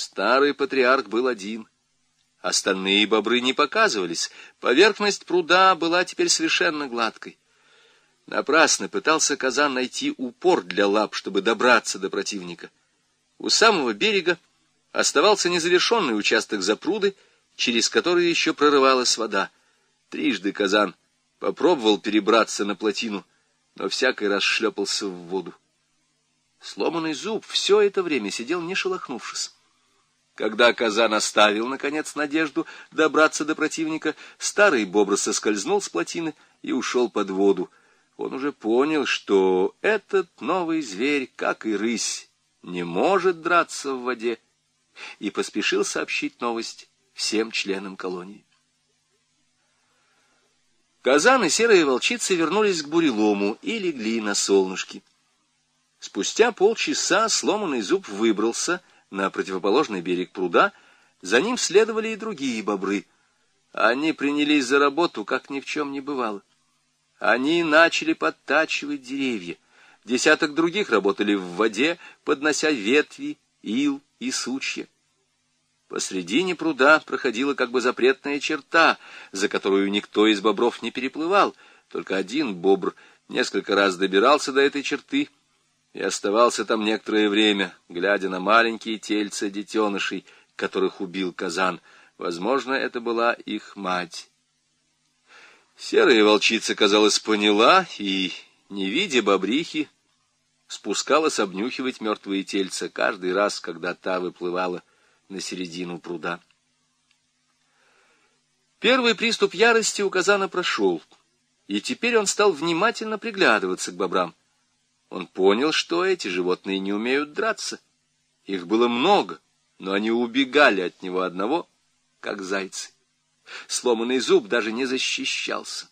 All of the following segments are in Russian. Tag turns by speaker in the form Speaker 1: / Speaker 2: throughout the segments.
Speaker 1: Старый патриарх был один. Остальные бобры не показывались. Поверхность пруда была теперь совершенно гладкой. Напрасно пытался казан найти упор для лап, чтобы добраться до противника. У самого берега оставался незавершенный участок запруды, через который еще прорывалась вода. Трижды казан попробовал перебраться на плотину, но всякий раз шлепался в воду. Сломанный зуб все это время сидел, не шелохнувшись. Когда казан оставил, наконец, надежду добраться до противника, старый бобр соскользнул с плотины и ушел под воду. Он уже понял, что этот новый зверь, как и рысь, не может драться в воде, и поспешил сообщить новость всем членам колонии. Казан и серые волчицы вернулись к бурелому и легли на солнышке. Спустя полчаса сломанный зуб выбрался на противоположный берег пруда, за ним следовали и другие бобры. Они принялись за работу, как ни в чем не бывало. Они начали подтачивать деревья. Десяток других работали в воде, поднося ветви, ил и сучья. Посредине пруда проходила как бы запретная черта, за которую никто из бобров не переплывал, только один бобр несколько раз добирался до этой черты и оставался там некоторое время, глядя на маленькие тельца детенышей, которых убил казан. Возможно, это была их мать. Серая волчица, казалось, поняла и, не видя бобрихи, спускалась обнюхивать мертвые тельца каждый раз, когда та выплывала на середину пруда. Первый приступ ярости у казана прошел, и теперь он стал внимательно приглядываться к бобрам. Он понял, что эти животные не умеют драться. Их было много, но они убегали от него одного, как зайцы. Сломанный зуб даже не защищался.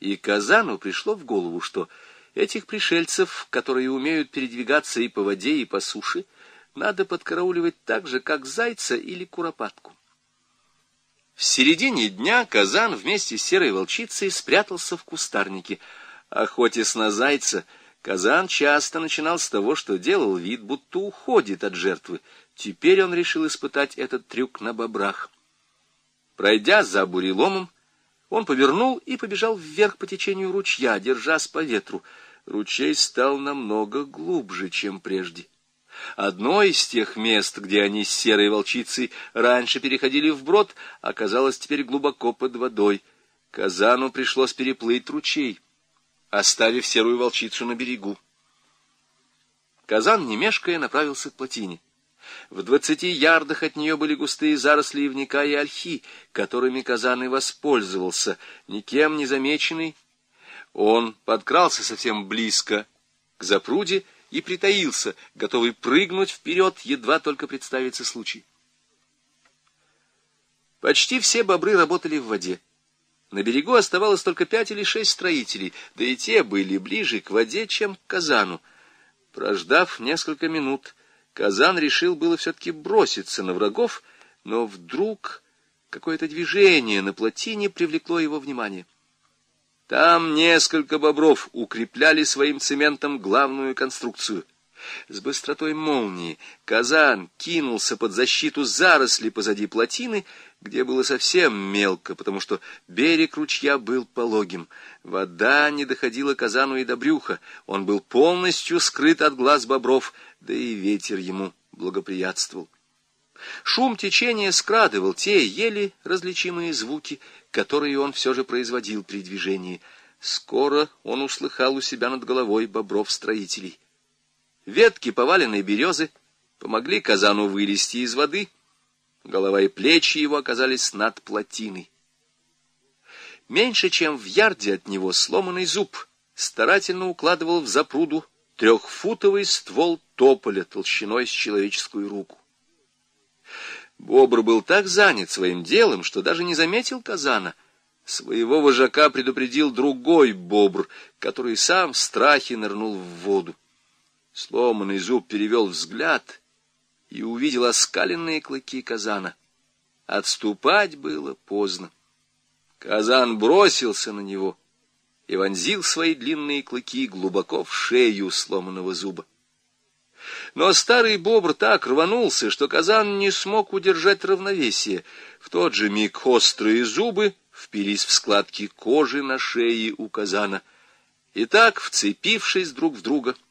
Speaker 1: И Казану пришло в голову, что этих пришельцев, которые умеют передвигаться и по воде, и по суше, — надо подкарауливать так же, как зайца или куропатку. В середине дня казан вместе с серой волчицей спрятался в кустарнике. Охотясь на зайца, казан часто начинал с того, что делал вид, будто уходит от жертвы. Теперь он решил испытать этот трюк на бобрах. Пройдя за буреломом, он повернул и побежал вверх по течению ручья, держась по ветру. Ручей стал намного глубже, чем прежде. Одно из тех мест, где они с серой волчицей раньше переходили вброд, оказалось теперь глубоко под водой. Казану пришлось переплыть ручей, оставив серую волчицу на берегу. Казан, не мешкая, направился к плотине. В двадцати ярдах от нее были густые заросли ивника и ольхи, которыми Казан и воспользовался, никем не замеченный. Он подкрался совсем близко к запруде и притаился, готовый прыгнуть вперед, едва только представится случай. Почти все бобры работали в воде. На берегу оставалось только пять или шесть строителей, да и те были ближе к воде, чем к казану. Прождав несколько минут, казан решил было все-таки броситься на врагов, но вдруг какое-то движение на плотине привлекло его внимание. Там несколько бобров укрепляли своим цементом главную конструкцию. С быстротой молнии казан кинулся под защиту заросли позади плотины, где было совсем мелко, потому что берег ручья был пологим. Вода не доходила казану и до брюха, он был полностью скрыт от глаз бобров, да и ветер ему благоприятствовал. Шум течения скрадывал те еле различимые звуки, которые он все же производил при движении. Скоро он услыхал у себя над головой бобров-строителей. Ветки поваленной березы помогли казану вылезти из воды. Голова и плечи его оказались над плотиной. Меньше чем в ярде от него сломанный зуб старательно укладывал в запруду трехфутовый ствол тополя толщиной с человеческую руку. Бобр был так занят своим делом, что даже не заметил казана. Своего вожака предупредил другой бобр, который сам в страхе нырнул в воду. Сломанный зуб перевел взгляд и увидел оскаленные клыки казана. Отступать было поздно. Казан бросился на него и вонзил свои длинные клыки глубоко в шею сломанного зуба. Но старый бобр так рванулся, что казан не смог удержать равновесие. В тот же миг острые зубы впились в складки кожи на шее у казана. И так, вцепившись друг в друга, —